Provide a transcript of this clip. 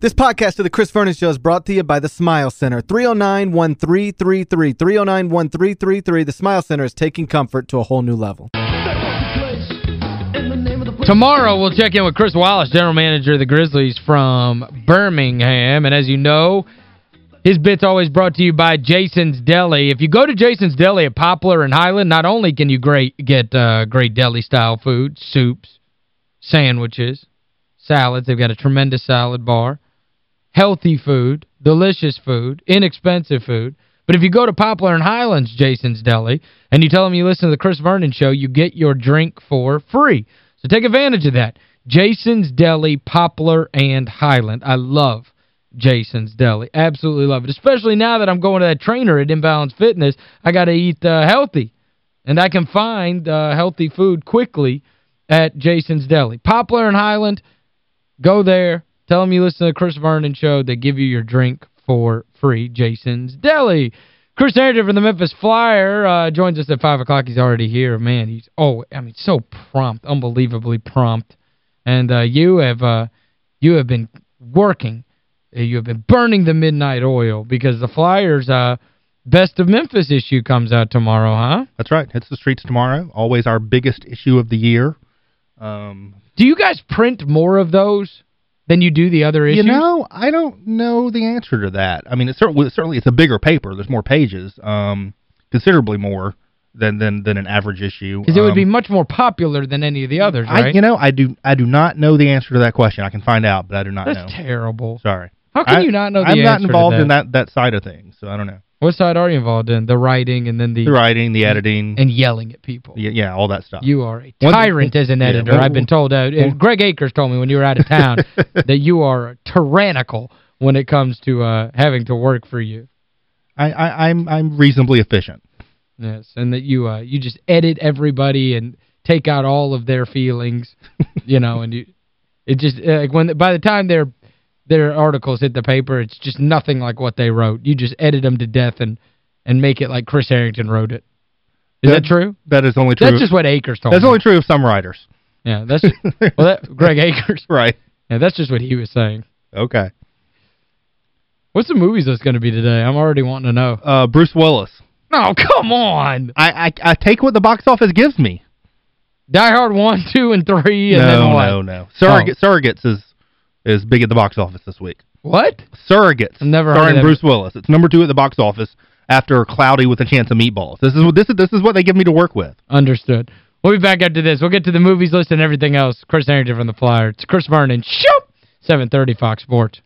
This podcast of the Chris Vernon Show is brought to you by the Smile Center. 309-1333. 309-1333. The Smile Center is taking comfort to a whole new level. Tomorrow, we'll check in with Chris Wallace, general manager of the Grizzlies from Birmingham. And as you know, his bit's always brought to you by Jason's Deli. If you go to Jason's Deli at Poplar and Highland, not only can you great get uh, great deli-style food, soups, sandwiches, salads. They've got a tremendous salad bar healthy food, delicious food, inexpensive food. But if you go to Poplar and Highlands, Jason's Deli, and you tell them you listen to the Chris Vernon Show, you get your drink for free. So take advantage of that. Jason's Deli, Poplar and Highland. I love Jason's Deli. Absolutely love it. Especially now that I'm going to that trainer at Imbalance Fitness, I got to eat uh, healthy. And I can find uh, healthy food quickly at Jason's Deli. Poplar and Highland, go there Tell them you listen to the Chris Vernon Show. They give you your drink for free. Jason's Deli. Chris Herrington from the Memphis Flyer uh, joins us at 5 o'clock. He's already here. Man, he's, oh, I mean, so prompt, unbelievably prompt. And uh, you have uh, you have been working. Uh, you have been burning the midnight oil because the Flyers uh, Best of Memphis issue comes out tomorrow, huh? That's right. Hits the streets tomorrow. Always our biggest issue of the year. Um, Do you guys print more of those? Than you do the other issues? You know, I don't know the answer to that. I mean, it's certainly certainly it's a bigger paper. There's more pages, um, considerably more than than than an average issue. Because it would be um, much more popular than any of the others, right? I, you know, I do I do not know the answer to that question. I can find out, but I do not That's know. That's terrible. Sorry. How can I, you not know the I'm not involved that? in that that side of things, so I don't know. What side are you involved in? The writing and then the... The writing, the editing. And yelling at people. Yeah, yeah all that stuff. You are a tyrant as an editor. Yeah, I've been told. Uh, Greg Akers told me when you were out of town that you are tyrannical when it comes to uh, having to work for you. I, I, I'm I'm reasonably efficient. Yes, and that you uh, you just edit everybody and take out all of their feelings, you know, and you it just uh, like when by the time they're their articles hit the paper, it's just nothing like what they wrote. You just edit them to death and and make it like Chris Herrington wrote it. Is that, that true? That is only true. That's just what Akers told That's me. only true of some writers. Yeah, that's well that Greg Akers. Right. Yeah, that's just what he was saying. Okay. What's the movies that's going to be today? I'm already wanting to know. Uh Bruce Willis. Oh, come on. I I I take what the box office gives me. Die Hard 1, 2 and 3 and no, then what? No, no, Surrogate oh. Surrogates is is big at the box office this week. What? Surrogates. never starring Bruce Willis. It's number two at the box office after Cloudy with a Chance of Meatballs. This is what this is this is what they give me to work with. Understood. We'll be back after this. We'll get to the movies list and everything else. Chris Herrington from The Flyer. It's Chris Vernon. Shoop! 730 Fox Sports.